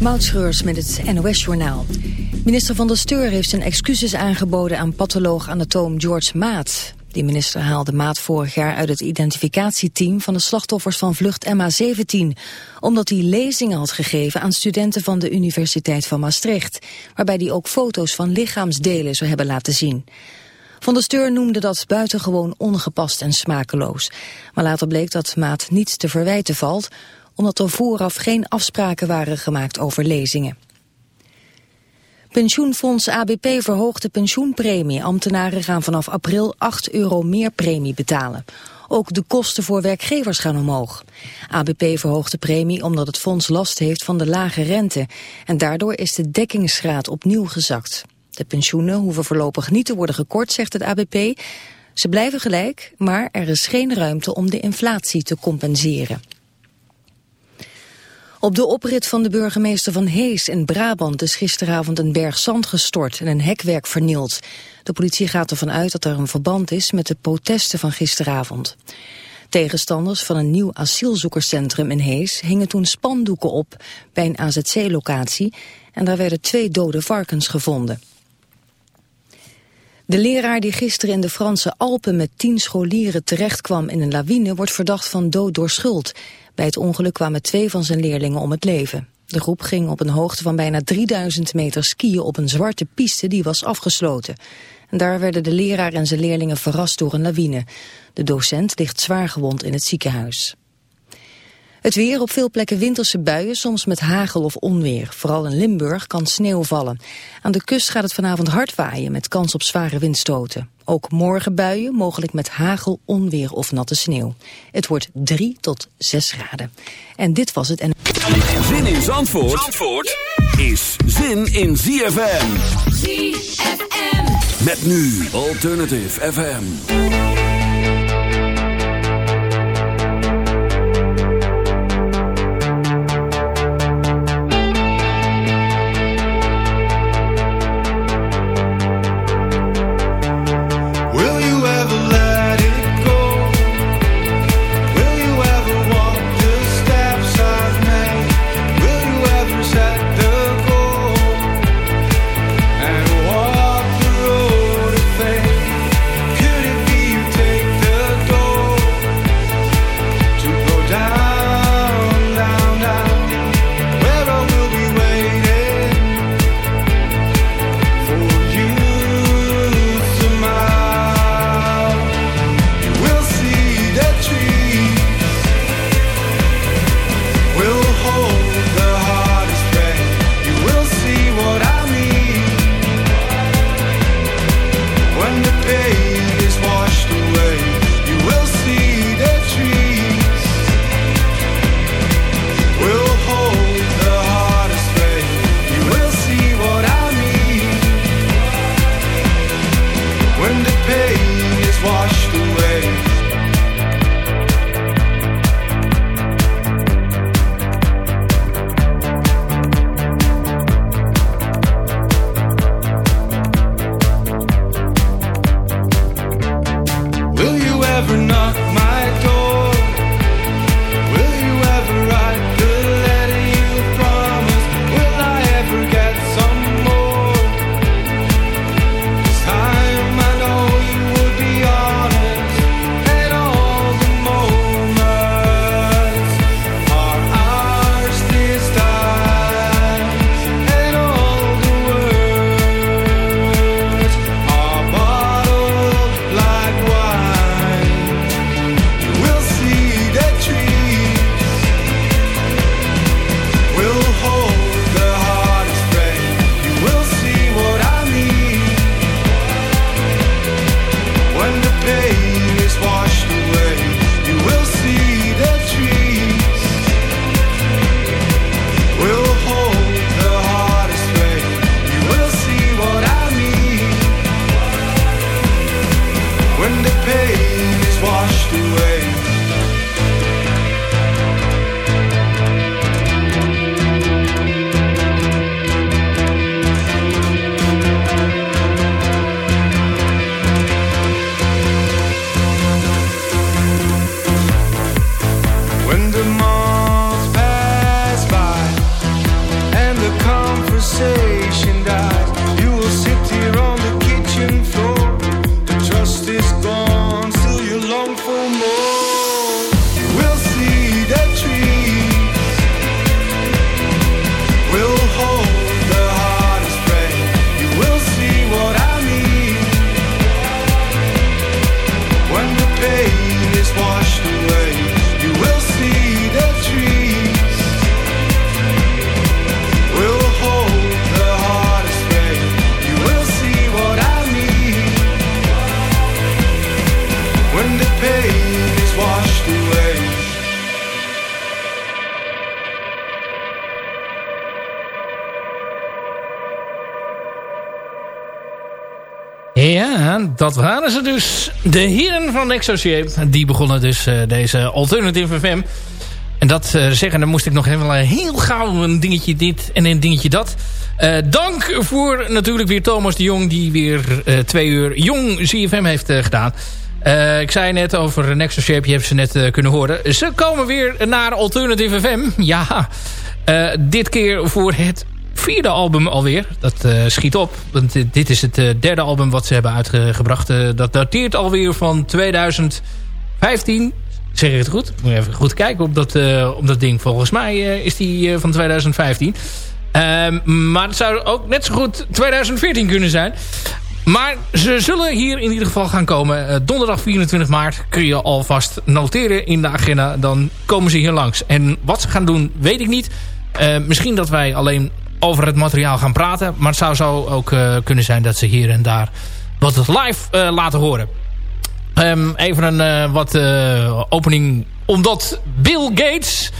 Moutschreurs met het NOS-journaal. Minister van der Steur heeft zijn excuses aangeboden aan patholoog-anatoom George Maat. Die minister haalde Maat vorig jaar uit het identificatieteam van de slachtoffers van vlucht MH17. Omdat hij lezingen had gegeven aan studenten van de Universiteit van Maastricht. Waarbij hij ook foto's van lichaamsdelen zou hebben laten zien. Van der Steur noemde dat buitengewoon ongepast en smakeloos. Maar later bleek dat Maat niets te verwijten valt omdat er vooraf geen afspraken waren gemaakt over lezingen. Pensioenfonds ABP verhoogt de pensioenpremie. Ambtenaren gaan vanaf april 8 euro meer premie betalen. Ook de kosten voor werkgevers gaan omhoog. ABP verhoogt de premie omdat het fonds last heeft van de lage rente. En daardoor is de dekkingsgraad opnieuw gezakt. De pensioenen hoeven voorlopig niet te worden gekort, zegt het ABP. Ze blijven gelijk, maar er is geen ruimte om de inflatie te compenseren. Op de oprit van de burgemeester van Hees in Brabant is gisteravond een berg zand gestort en een hekwerk vernield. De politie gaat ervan uit dat er een verband is met de protesten van gisteravond. Tegenstanders van een nieuw asielzoekerscentrum in Hees hingen toen spandoeken op bij een AZC-locatie en daar werden twee dode varkens gevonden. De leraar die gisteren in de Franse Alpen met tien scholieren terechtkwam in een lawine wordt verdacht van dood door schuld. Bij het ongeluk kwamen twee van zijn leerlingen om het leven. De groep ging op een hoogte van bijna 3000 meter skiën op een zwarte piste die was afgesloten. En daar werden de leraar en zijn leerlingen verrast door een lawine. De docent ligt zwaar gewond in het ziekenhuis. Het weer op veel plekken winterse buien, soms met hagel of onweer. Vooral in Limburg kan sneeuw vallen. Aan de kust gaat het vanavond hard waaien met kans op zware windstoten. Ook morgen buien, mogelijk met hagel, onweer of natte sneeuw. Het wordt 3 tot 6 graden. En dit was het. En... Zin in Zandvoort, Zandvoort is zin in ZFM. ZFM. Met nu Alternative FM. Ja, dat waren ze dus. De heren van Exoshape. Die begonnen dus eh, deze Alternative FM. En dat uh, zeggen, dan moest ik nog even heel gauw een dingetje dit en een dingetje dat. Eh, dank voor natuurlijk weer Thomas de Jong... die weer twee uur jong ZFM heeft gedaan ik zei net over Nexus Shape, je hebt ze net kunnen horen. Ze komen weer naar Alternative FM. Ja, dit keer voor het vierde album alweer. Dat schiet op. Want dit is het derde album wat ze hebben uitgebracht. Dat dateert alweer van 2015. Zeg ik het goed? Moet je even goed kijken op dat, op dat ding. Volgens mij is die van 2015. Ehm, maar het zou ook net zo goed 2014 kunnen zijn. Maar ze zullen hier in ieder geval gaan komen. donderdag 24 maart kun je alvast noteren in de agenda. Dan komen ze hier langs. En wat ze gaan doen, weet ik niet. misschien dat wij alleen over het materiaal gaan praten. Maar het zou zo ook uh, kunnen zijn dat ze hier en daar wat live laten horen. Um, even een wat opening. Omdat Bill Gates...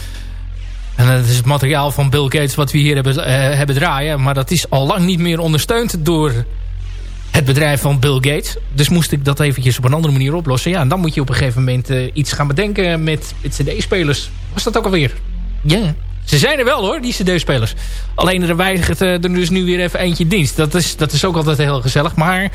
En dat is het materiaal van Bill Gates wat we hier hebben, hebben draaien. Maar dat is al lang niet meer ondersteund door het bedrijf van Bill Gates. Dus moest ik dat eventjes op een andere manier oplossen. Ja, en dan moet je op een gegeven moment iets gaan bedenken met, met cd-spelers. Was dat ook alweer? Ja. Ze zijn er wel hoor, die cd-spelers. Alleen er weigert er dus nu weer even eentje dienst. Dat is, dat is ook altijd heel gezellig. Maar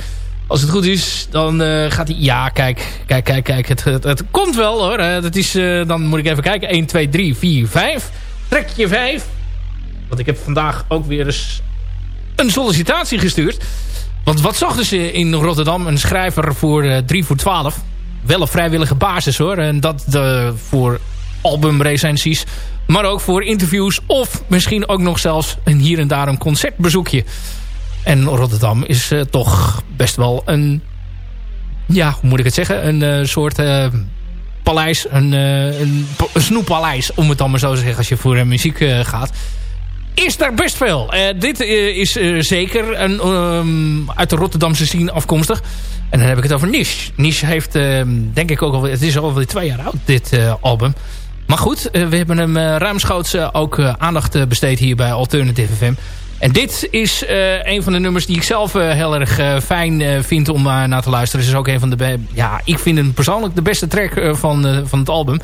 als het goed is, dan uh, gaat hij... Ja, kijk, kijk, kijk, kijk. Het, het, het komt wel hoor. Dat is, uh, dan moet ik even kijken. 1, 2, 3, 4, 5. Trekje 5. Want ik heb vandaag ook weer eens een sollicitatie gestuurd. Want wat zochten ze in Rotterdam? Een schrijver voor uh, 3 voor 12. Wel op vrijwillige basis hoor. En dat uh, voor albumrecensies. Maar ook voor interviews of misschien ook nog zelfs een hier en daar een concertbezoekje. En Rotterdam is uh, toch best wel een... Ja, hoe moet ik het zeggen? Een uh, soort paleis. Een, een, een snoeppaleis, om het dan maar zo te zeggen. Als je voor muziek gaat. Is daar best veel. dit is zeker een, um, uit de Rotterdamse scene afkomstig. En dan heb ik het over Niche. Niche heeft, ehm, denk ik ook al... Het is alweer twee jaar oud, dit album. Maar goed, eh, we hebben hem ruimschoots ook aandacht besteed hier bij Alternative FM. En dit is een van de nummers die ik zelf heel erg fijn vind om naar te luisteren. Het is ook een van de... Ja, ik vind hem persoonlijk de beste track van, van het album.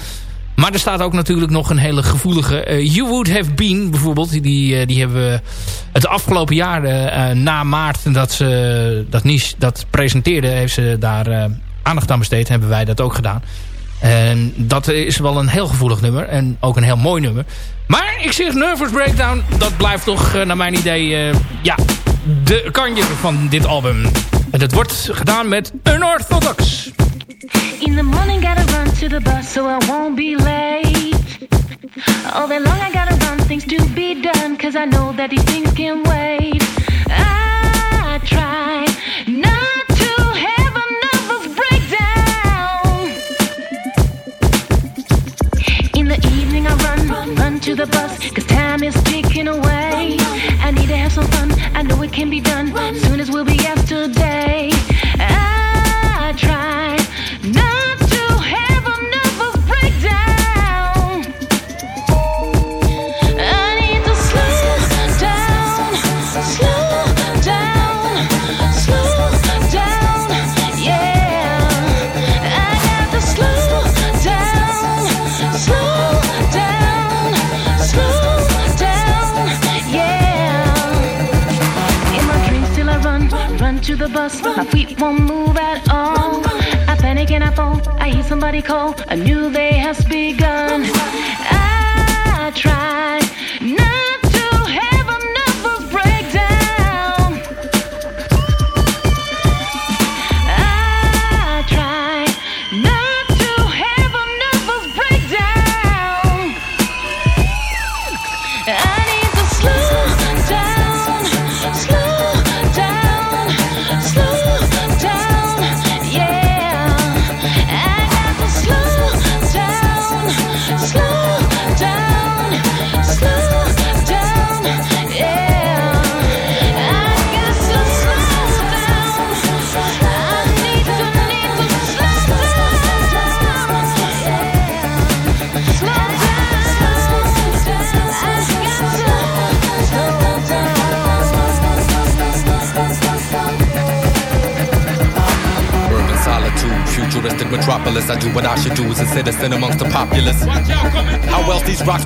Maar er staat ook natuurlijk nog een hele gevoelige... you Would Have Been bijvoorbeeld. Die, die hebben we het afgelopen jaar na maart dat ze dat Niche dat presenteerde... heeft ze daar aandacht aan besteed. Hebben wij dat ook gedaan. En dat is wel een heel gevoelig nummer. En ook een heel mooi nummer. Maar ik zeg Nervous Breakdown. Dat blijft toch naar mijn idee ja, de kanje van dit album. En dat wordt gedaan met Unorthodox. In the morning gotta run to the bus so I won't be late. All day long I gotta run things to be done. Cause I know that these things can wait. I try not to have a nervous breakdown. In the evening, I run, run, to the bus, cause time is ticking away. I need to have some fun, I know it can be done. Soon as we'll be yesterday. buddy Cole, a new they populace. How else these rocks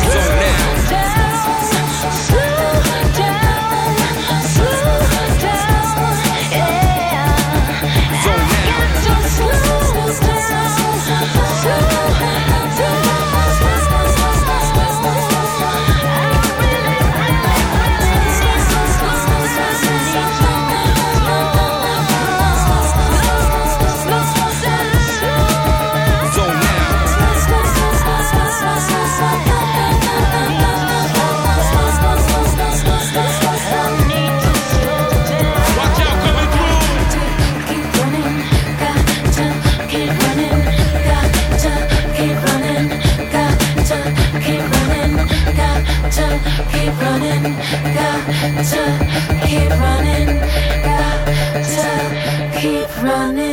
Slow down. Slow down. got to keep running, got to keep running.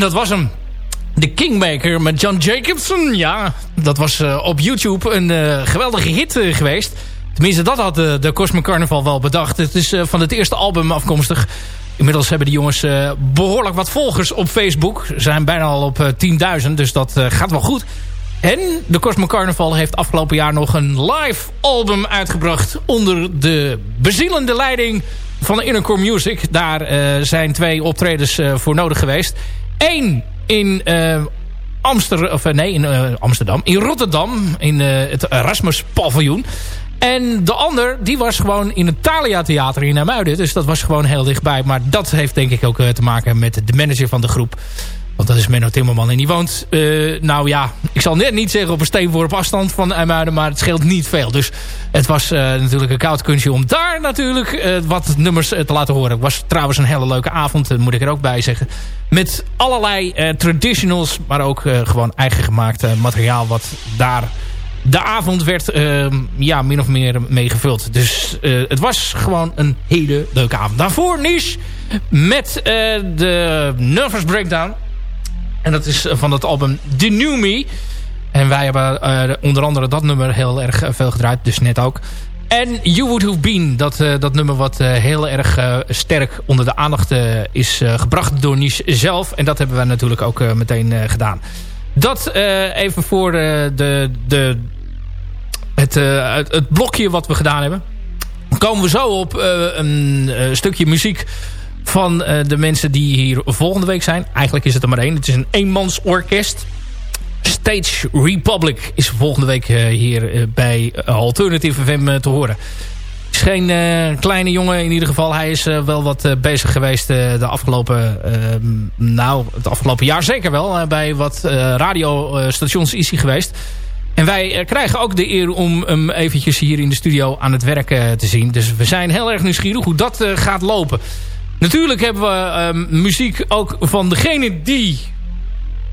Dat was hem. De Kingmaker met John Jacobson. Ja, dat was uh, op YouTube een uh, geweldige hit uh, geweest. Tenminste, dat had de Cosmic Carnival wel bedacht. Het is van het eerste album afkomstig. Inmiddels hebben die jongens behoorlijk wat volgers op Facebook. Ze zijn bijna al op 10.000, dus dat gaat wel goed. En de Cosmic Carnival heeft afgelopen jaar nog een live album uitgebracht... onder de bezielende leiding van Innercore Music. Daar zijn twee optredens voor nodig geweest. Eén in uh, Amsterdam, of, nee, in uh, Amsterdam, in Rotterdam, in het Erasmus paviljoen. En de ander, die was gewoon in het Thalia Theater in Amuiden. Dus dat was gewoon heel dichtbij. Maar dat heeft denk ik ook te maken met de manager van de groep. Want dat is Menno Timmerman. En die woont, uh, nou ja, ik zal net niet zeggen op een steenworp afstand van IJmuiden. Maar het scheelt niet veel. Dus het was uh, natuurlijk een koud kunstje om daar natuurlijk uh, wat nummers te laten horen. Het was trouwens een hele leuke avond, moet ik er ook bij zeggen. Met allerlei traditionals, maar ook gewoon eigen gemaakt materiaal wat daar de avond werd uh, ja, min of meer meegevuld. Dus het was gewoon een hele leuke avond. Daarvoor Niche met de Nervous Breakdown. En dat is van het album The New Me. En wij hebben uh, onder andere dat nummer heel erg veel gedraaid. Dus net ook. En You Would Have Been. Dat, dat nummer wat heel erg sterk onder de aandacht is gebracht door Niche zelf. En dat hebben wij natuurlijk ook meteen gedaan. Dat even voor de, de, het, het, het, blokje wat we gedaan hebben. Komen we zo op een stukje muziek van uh, de mensen die hier volgende week zijn. Eigenlijk is het er maar één. Het is een eenmansorkest. Stage Republic is volgende week uh, hier uh, bij Alternative FM te horen. is geen kleine jongen in ieder geval. Hij is wel wat bezig geweest de afgelopen, nou, het afgelopen jaar zeker wel. bij wat radiostations is geweest. En wij krijgen ook de eer om hem eventjes hier in de studio aan het werk te zien. Dus we zijn heel erg nieuwsgierig hoe dat gaat lopen. Natuurlijk hebben we uh, muziek ook van degene die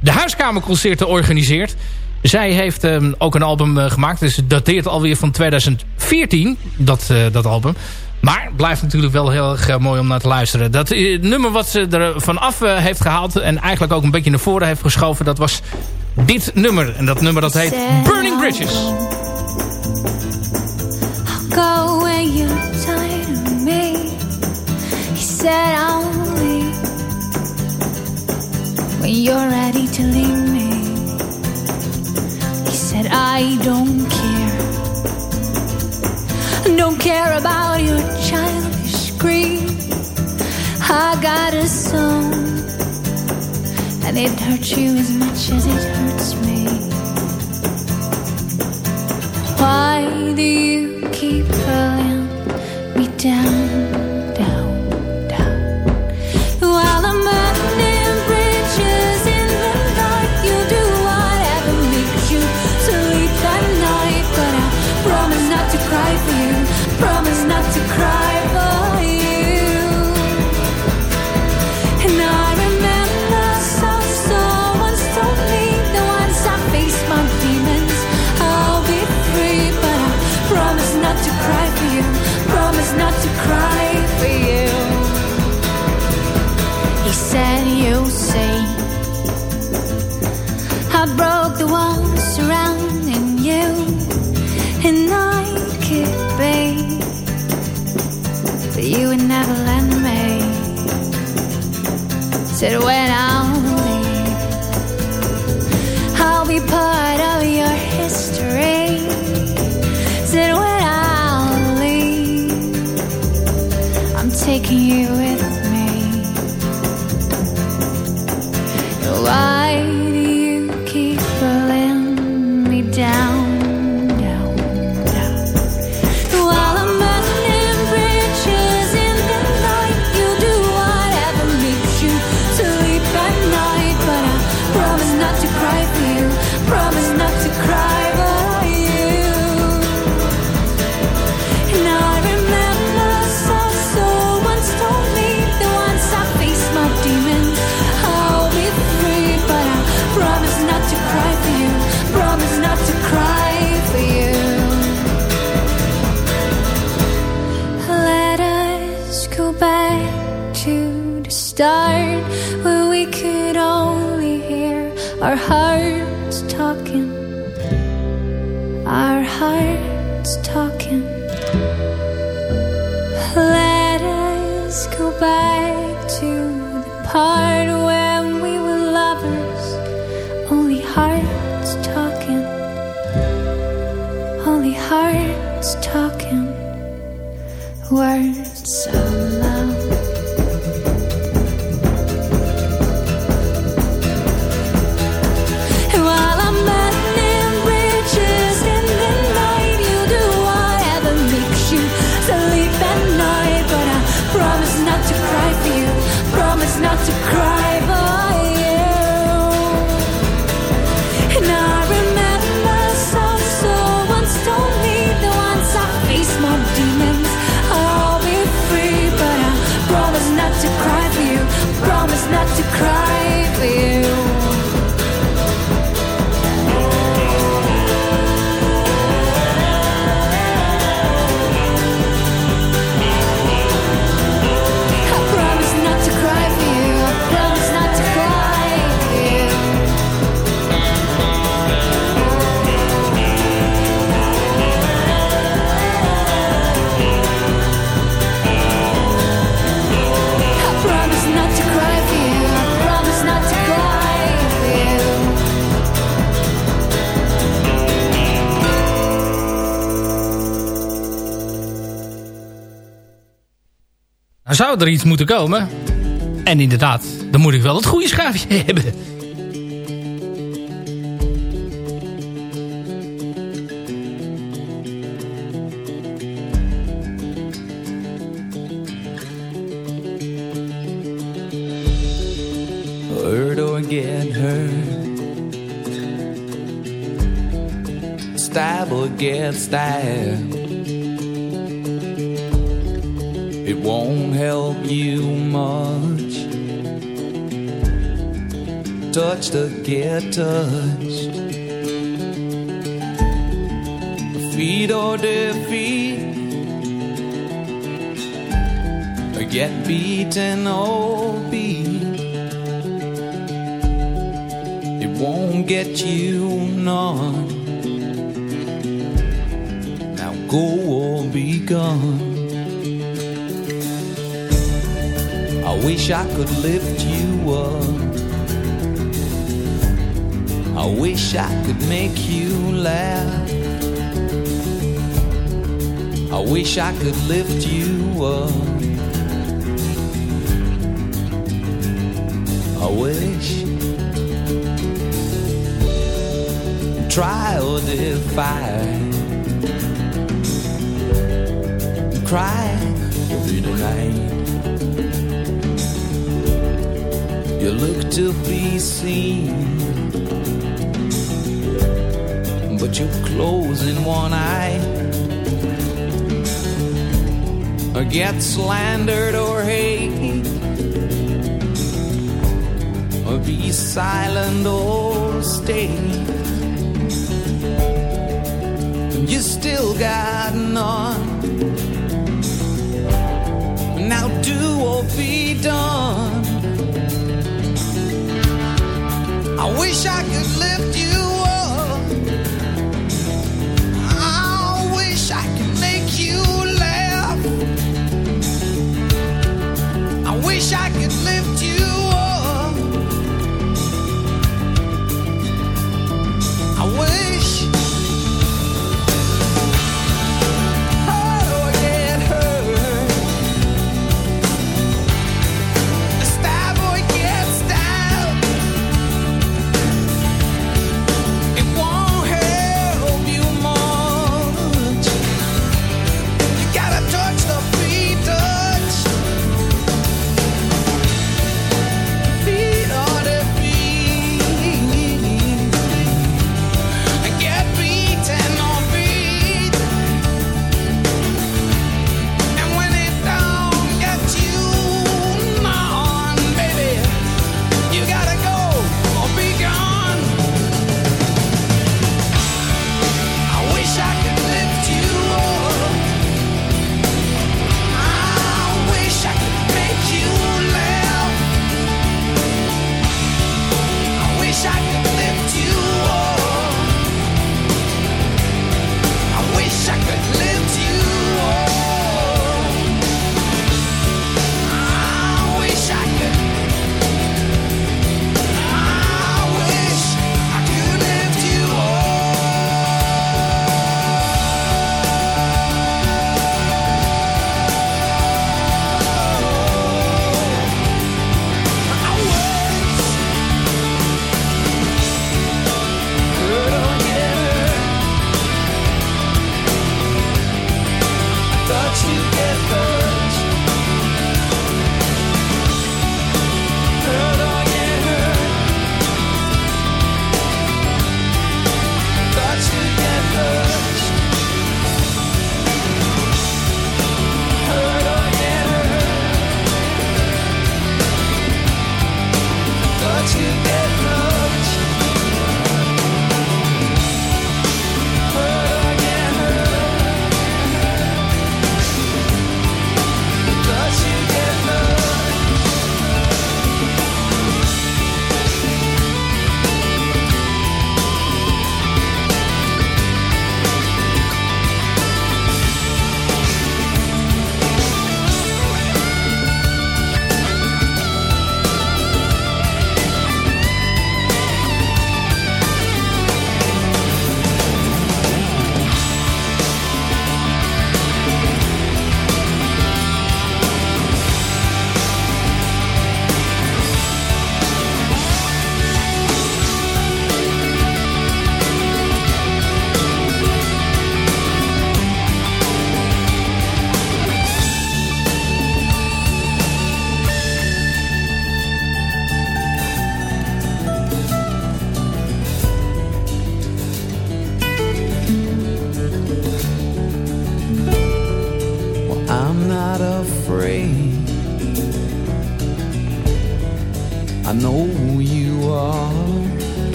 de huiskamerconcerten organiseert. Zij heeft um, ook een album uh, gemaakt. Dus het dateert alweer van 2014, dat, uh, dat album. Maar blijft natuurlijk wel heel erg uh, mooi om naar te luisteren. Dat nummer wat ze er vanaf heeft gehaald... en eigenlijk ook een beetje naar voren heeft geschoven... dat was dit nummer. En dat nummer dat heet Burning Bridges. Go of me said I'll leave when you're ready to leave me. He said I don't care, don't care about your childish grief. I got a song, and it hurts you as much as it hurts me. Why do you keep pulling me down? Zou er iets moeten komen. En inderdaad, dan moet ik wel het goede schuifje hebben. hurt or get hurt. Stab or get stabbed. Touch to get touched. Feed or defeat. Or get beaten or beat. It won't get you none. Now go or be gone. I wish I could lift you up. I wish I could make you laugh. I wish I could lift you up. I wish try or defy. Cry through the night. You look to be seen, but you're closing one eye. Or get slandered or hate, or be silent or stay you still got none. Now do or be done. I wish I could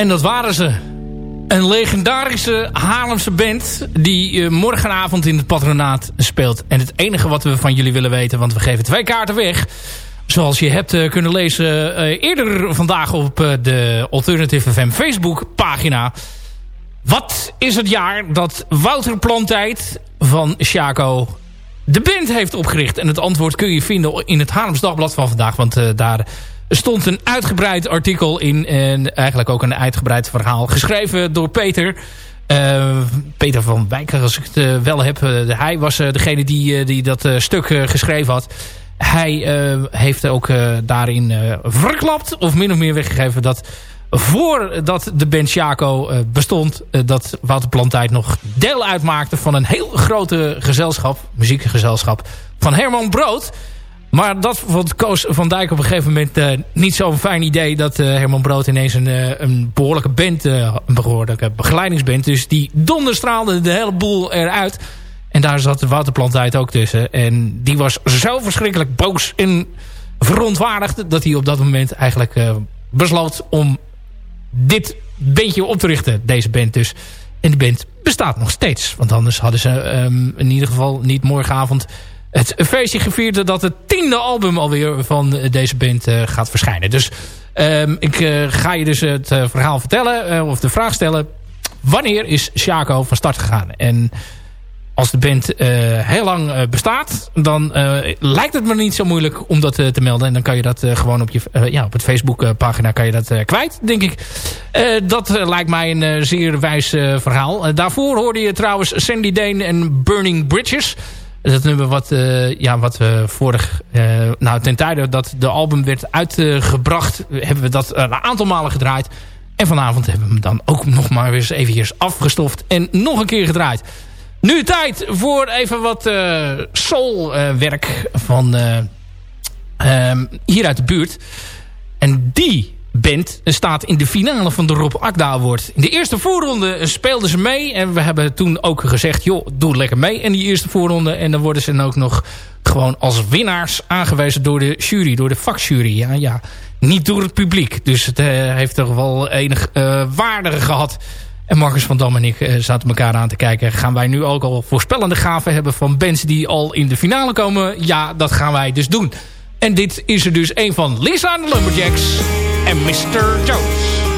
En dat waren ze. Een legendarische Haarlemse band die uh, morgenavond in het patronaat speelt. En het enige wat we van jullie willen weten, want we geven twee kaarten weg. Zoals je hebt uh, kunnen lezen uh, eerder vandaag op de Alternative FM Facebook pagina. Wat is het jaar dat Wouter Plantijd van Chaco de band heeft opgericht? En het antwoord kun je vinden in het Haarlems Dagblad van vandaag. Want daar stond een uitgebreid artikel in. En eigenlijk ook een uitgebreid verhaal. Geschreven door Peter. Uh, Peter van Wijk, als ik het uh, wel heb. Uh, hij was degene die, die dat stuk geschreven had. Hij heeft ook daarin verklapt. Of min of meer weggegeven dat... Voordat de band Chaco bestond... dat Wouter Plantijd nog deel uitmaakte van een heel grote gezelschap. Muziekgezelschap van Herman Brood... Maar dat vond Koos van Dijk op een gegeven moment uh, niet zo'n fijn idee... dat uh, Herman Brood ineens een, uh, een behoorlijke band, een behoorlijke begeleidingsband... dus die donderstraalde de hele boel eruit. En daar zat de Wouterplantijd ook tussen. En die was zo verschrikkelijk boos en verontwaardigd... dat hij op dat moment eigenlijk besloot om dit bandje op te richten. Deze band dus. En de band bestaat nog steeds. Want anders hadden ze um, in ieder geval niet morgenavond het feestje gevierd dat het tiende album alweer van deze band uh, gaat verschijnen. Dus um, ik uh, ga je dus het uh, verhaal vertellen, of de vraag stellen. Wanneer is Shaco van start gegaan? En als de band heel lang bestaat, dan lijkt het me niet zo moeilijk om dat te melden. En dan kan je dat gewoon op, je, ja, op het Facebook pagina kan je dat kwijt, denk ik. dat lijkt mij een zeer wijs verhaal. daarvoor hoorde je trouwens Sandy Dane en Burning Bridges... Dat nummer wat, uh, ja, wat vorig... Uh, nou, ten tijde dat de album werd uitgebracht... hebben we dat een aantal malen gedraaid. En vanavond hebben we hem dan ook nog maar eventjes afgestoft... en nog een keer gedraaid. Nu tijd voor even wat uh, soulwerk van um, hier uit de buurt. En die band staat in de finale van de Rob Akda Award. In de eerste voorronde speelden ze mee. En we hebben toen ook gezegd, joh, doe lekker mee in die eerste voorronde. En dan worden ze dan ook nog gewoon als winnaars aangewezen door de jury, door de vakjury. Ja, ja. Niet door het publiek. Dus het uh, heeft toch wel enig uh, waarde gehad. En Marcus van Dam en ik zaten elkaar aan te kijken. Gaan wij nu ook al voorspellende gaven hebben van bands die al in de finale komen? Ja, dat gaan wij dus doen. En dit is er dus een van Lisa de Lumberjacks en Mr. Jones.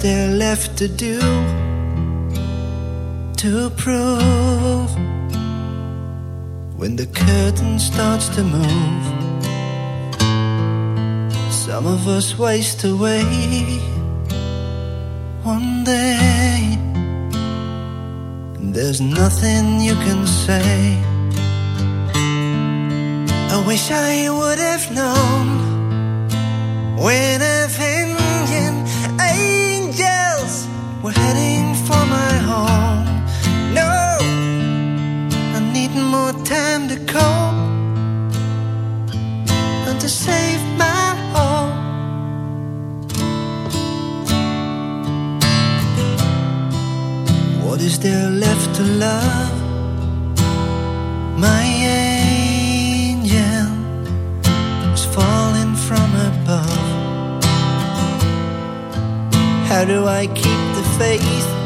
There left to do to prove when the curtain starts to move? Some of us waste away one day, and there's nothing you can say. I wish I would have known when Avenging heading for my home. No, I need more time to cope and to save my home. What is there left to love? My angel is falling from above. How do I keep the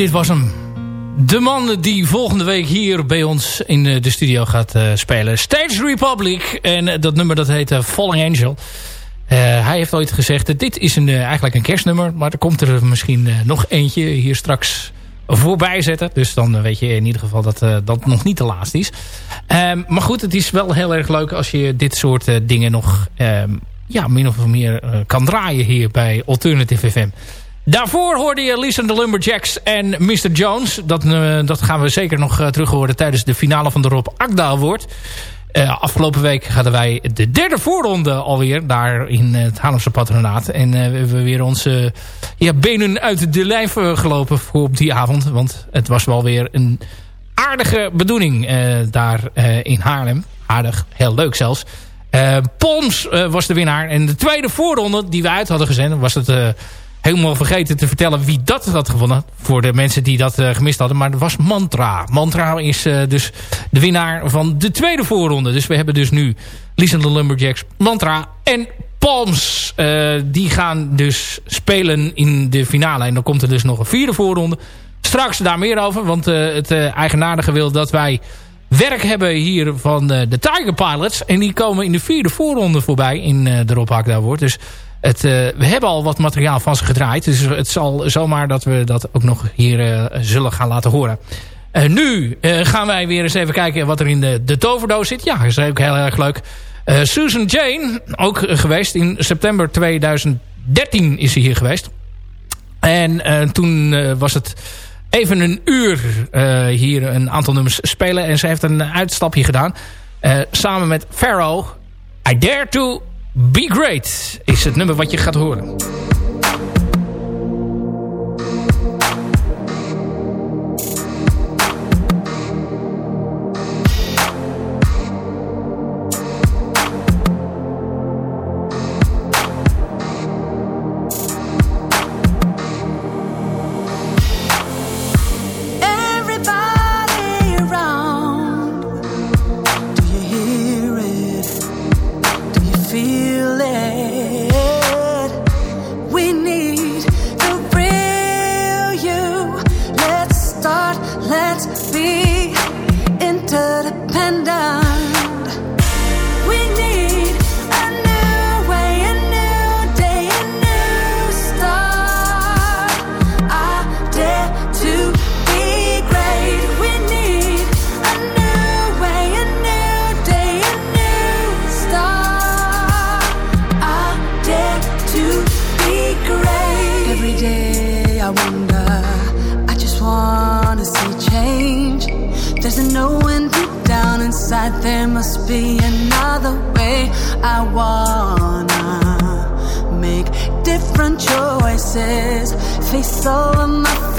dit was hem. De man die volgende week hier bij ons in eh, de studio gaat uh, spelen. Stage Republic. En uh, dat nummer dat heet Falling Angel. hij heeft ooit gezegd, dit is een, eigenlijk een kerstnummer. Maar er komt er misschien nog eentje hier straks voorbij zetten. Dus dan weet je in ieder geval dat dat nog niet de laatste is. Um, maar goed, het is wel heel erg leuk als je dit soort dingen nog um, ja, min of meer kan draaien hier bij Alternative FM. Daarvoor hoorde je Lisa de Lumberjacks en Mr. Jones. Dat, uh, dat gaan we zeker nog uh, terug horen tijdens de finale van de Rob Akda Award. Uh, afgelopen week hadden wij de derde voorronde alweer daar in het Haarlemse patronaat. En we hebben weer onze ja, benen uit de lijf gelopen voor op die avond. Want het was wel weer een aardige bedoeling daar in Haarlem. Aardig, heel leuk zelfs. Palms was de winnaar. En de tweede voorronde die we uit hadden gezet was het helemaal vergeten te vertellen wie dat had gewonnen. Voor de mensen die dat uh, gemist hadden. Maar dat was Mantra. Mantra is uh, dus de winnaar van de tweede voorronde. Dus we hebben dus nu Lisa de Lumberjacks, Mantra en Palms. Uh, die gaan dus spelen in de finale. En dan komt er dus nog een vierde voorronde. Straks daar meer over. Want het eigenaardige wil dat wij werk hebben hier van de Tiger Pilots. En die komen in de vierde voorronde voorbij in de Rob Hakda wordt. Dus uh, we hebben al wat materiaal van ze gedraaid. Dus het zal zomaar dat we dat ook nog hier uh, zullen gaan laten horen. Uh, nu gaan wij weer eens even kijken wat er in de, de toverdoos zit. Ja, dat is ook heel erg leuk. Susan Jane, ook geweest. In september 2013 is ze hier geweest. En toen was het even een uur hier een aantal nummers spelen. En ze heeft een uitstapje gedaan. samen met Pharaoh. I Dare To Be Great is het nummer wat je gaat horen. I wanna make different choices, face all of my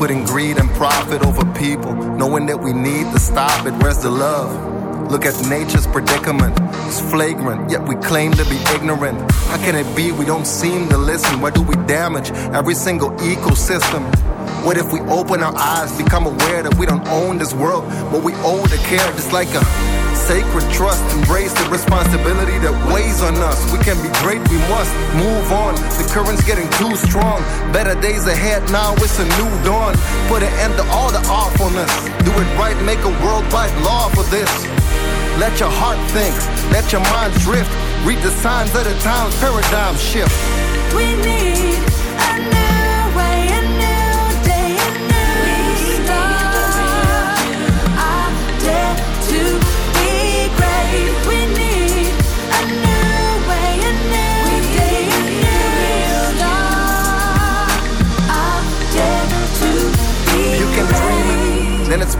putting greed and profit over people, knowing that we need to stop it. Where's the love? Look at nature's predicament. It's flagrant, yet we claim to be ignorant. How can it be we don't seem to listen? Why do we damage every single ecosystem? What if we open our eyes, become aware that we don't own this world, but we owe the care just like a sacred trust. Embrace the responsibility that weighs on us. We can be great, we must move on. The current's getting too strong. Better days ahead now, it's a new dawn. Put an end to all the awfulness. Do it right, make a worldwide law for this. Let your heart think, let your mind drift. Read the signs of the times, paradigm shift. We need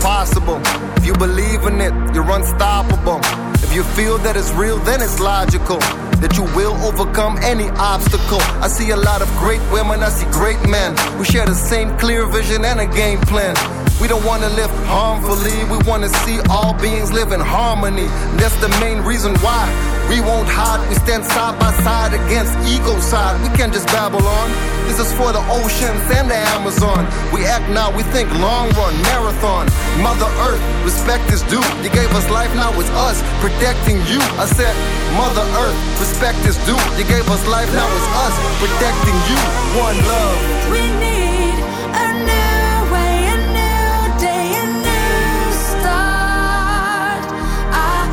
possible. If you believe in it, you're unstoppable. If you feel that it's real, then it's logical that you will overcome any obstacle. I see a lot of great women, I see great men who share the same clear vision and a game plan. We don't wanna live harmfully, we wanna see all beings live in harmony. That's the main reason why we won't hide. We stand side by side against ego side. We can't just babble on. This is for the oceans and the Amazon. We act now, we think long run, marathon. Mother Earth, respect is due. You gave us life, now it's us protecting you. I said, Mother Earth, respect is due. You gave us life, now it's us protecting you. One love. We need a new way, a new day, a new start. I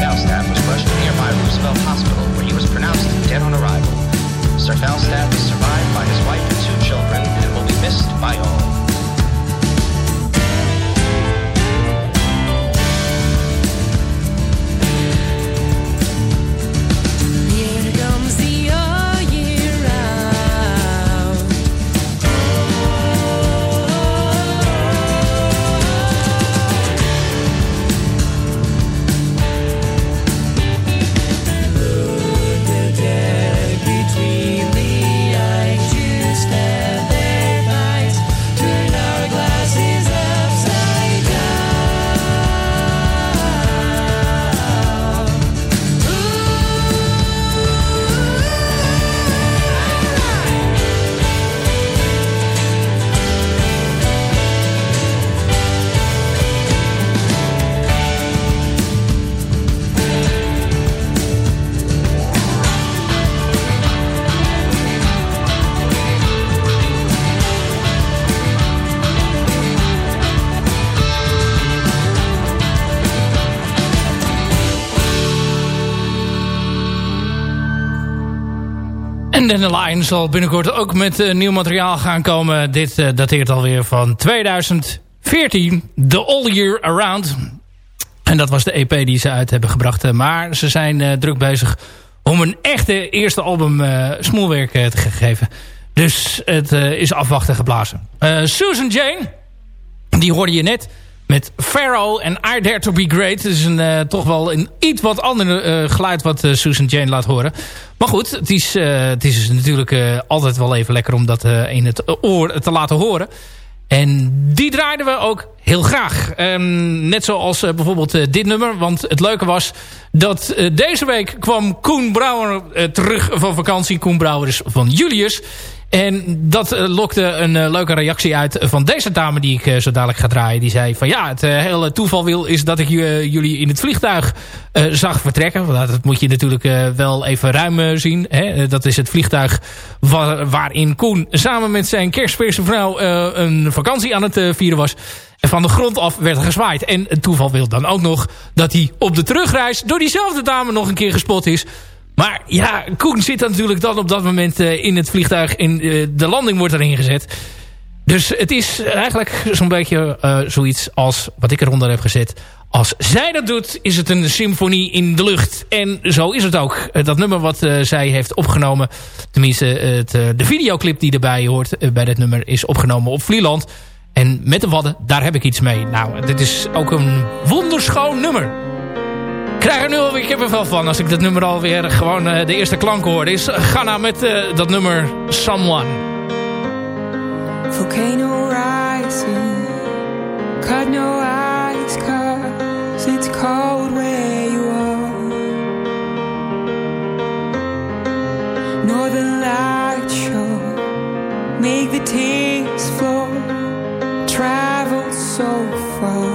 Falstaff was rushed to nearby Roosevelt Hospital, where he was pronounced dead on arrival. Sir Falstaff is survived by his wife and two children and will be missed by all. En Dandelion zal binnenkort ook met eh, nieuw materiaal gaan komen. Dit eh, dateert alweer van 2014. The All Year Around. En dat was de EP die ze uit hebben gebracht. Eh, Maar ze zijn druk bezig om een echte eerste album eh smoelwerk te geven. Dus het is afwachten geblazen. Susan Jane, die hoorde je net met Pharaoh en I Dare To Be Great. Het is een, eh, toch wel een iets wat ander eh, geluid wat eh, Susan Jane laat horen. Maar goed, het is, het is natuurlijk eh, altijd wel even lekker om dat in het oor te laten horen. En die draaiden we ook heel graag. Ehm, net zoals bijvoorbeeld dit nummer. Want het leuke was dat deze week kwam Koen Brouwer terug van vakantie. Koen Brouwer is van Julius. En dat eh, lokte een eh, leuke reactie uit van deze dame die ik eh, zo dadelijk ga draaien. Die zei van ja, het hele toeval wil is dat ik jullie in het vliegtuig zag vertrekken. Want dat moet je natuurlijk wel even ruim zien. Hè? Dat is het vliegtuig wa- waarin Koen samen met zijn kerstverse vrouw een vakantie aan het vieren was. En van de grond af werd er gezwaaid. En het toeval wil dan ook nog dat hij op de terugreis door diezelfde dame nog een keer gespot is. Maar ja, Koen zit natuurlijk dan op dat moment eh, in het vliegtuig. In, eh, de landing wordt erin gezet. Dus het is eigenlijk zo'n beetje eh, zoiets als wat ik eronder heb gezet. Als zij dat doet, is het een symfonie in de lucht. En zo is het ook. Dat nummer wat zij heeft opgenomen... tenminste het, de videoclip die erbij hoort bij dat nummer... is opgenomen op Vlieland. En met de Wadden, daar heb ik iets mee. Nou, dit is ook een wonderschoon nummer. Krijg er nu alweer kippenvel van als ik dat nummer alweer gewoon eh, de eerste klank hoor. Is Ghana met eh, dat nummer Someone. Volcano rising, cut no ice, cause it's cold where you are. Northern light show, make the tears flow, travel so far.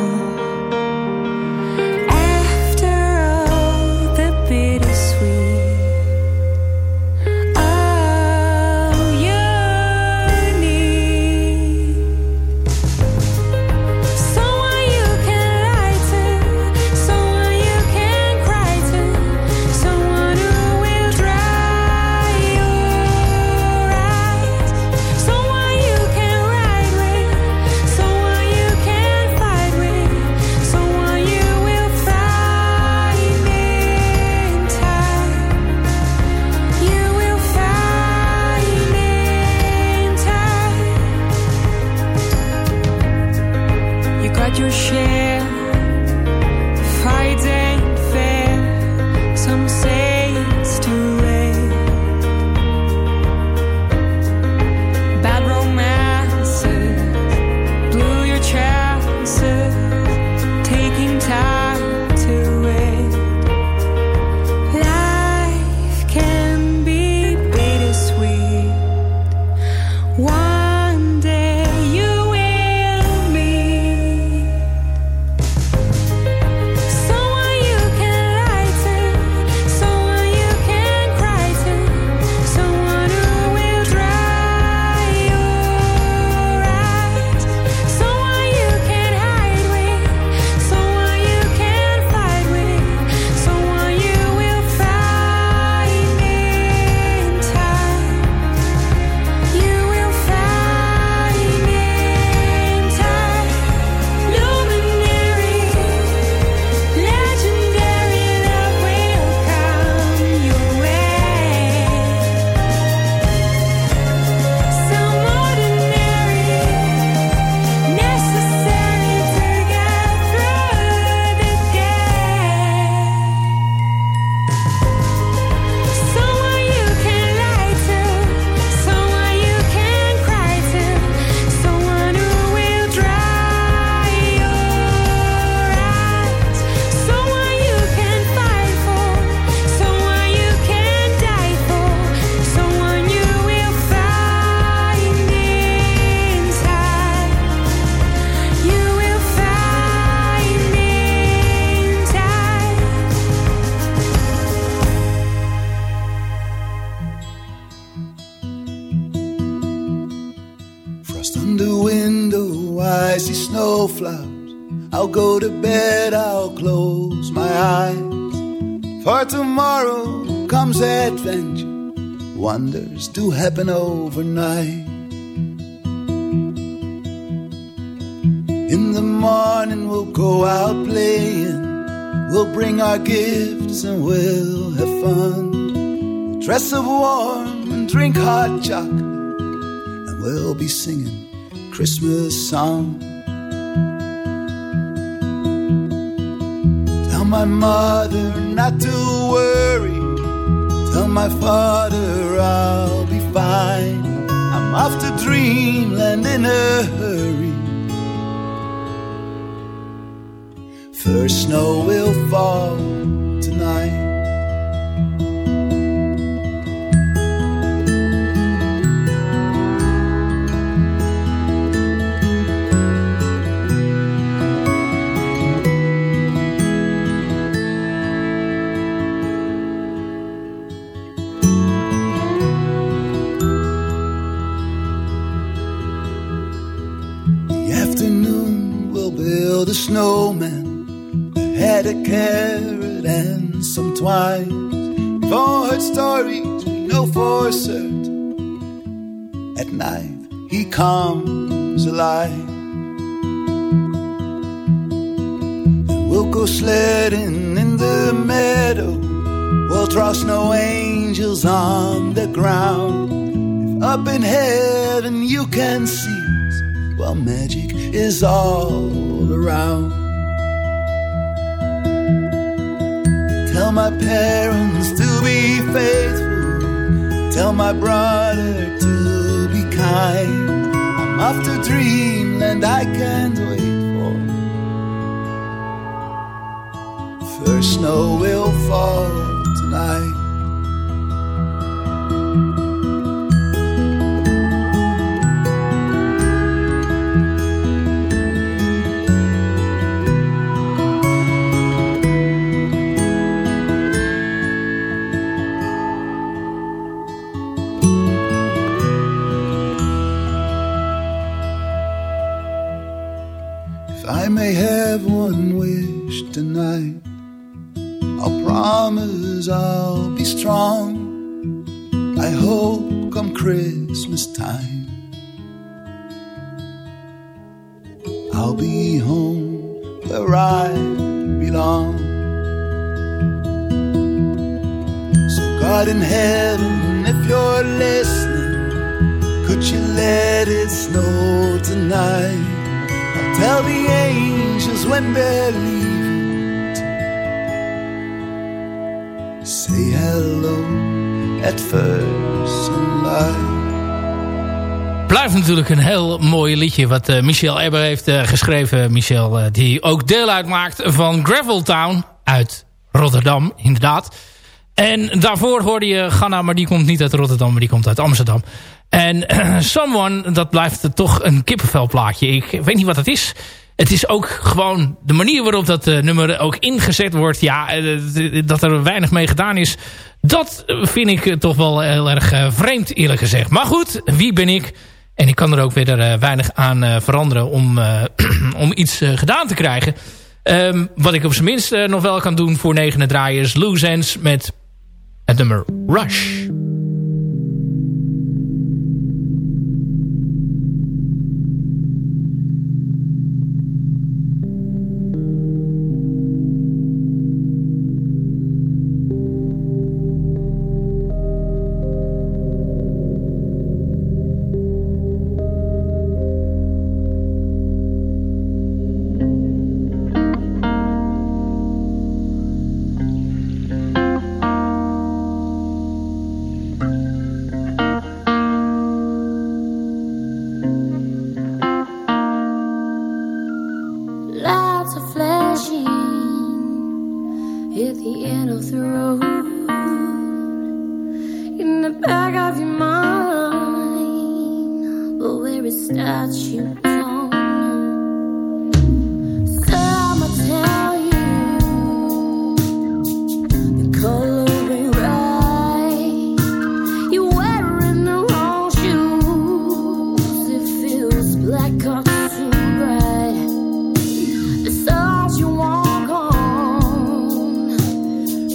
Do happen overnight. In the morning, we'll go out playing. We'll bring our gifts and we'll have fun. We'll dress up warm and drink hot chocolate. And we'll be singing Christmas songs. Tell my mother not to worry. Tell my father I'll be fine. I'm off to dreamland in a hurry. First snow will fall a carrot and some twine. We've all heard stories we know for certain. At night he comes alive. We'll go sledding in the meadow. We'll draw snow angels on the ground. If up in heaven you can see well, magic is all around. Tell my parents to be faithful. Tell my brother to be kind. I'm off to dreamland I can't wait for. First snow will fall tonight. I have one wish tonight, I'll promise I'll be strong. I hope come Christmas time, I'll be home where I belong. So, God in heaven, if you're listening, could you let it snow tonight? I'll tell the angels when leaving. Say hello at first sunlight. Blijft natuurlijk een heel mooi liedje wat eh, Michel Ebber heeft eh, geschreven. Michel, eh, die ook deel uitmaakt van Graveltown uit Rotterdam, inderdaad. En daarvoor hoorde je Ganna, maar die komt niet uit Rotterdam, maar die komt uit Amsterdam. En Someone, dat blijft toch een kippenvelplaatje. Ik weet niet wat het is. Het is ook gewoon de manier waarop dat nummer ook ingezet wordt. Ja, dat er weinig mee gedaan is. Dat vind ik toch wel heel erg vreemd eerlijk gezegd. Maar goed, wie ben ik? En ik kan er ook weer weinig aan veranderen om, om iets gedaan te krijgen. Um, wat ik op zijn minst nog wel kan doen voor negende draaiers. Loose Ends met het nummer Rush.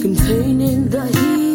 containing the heat.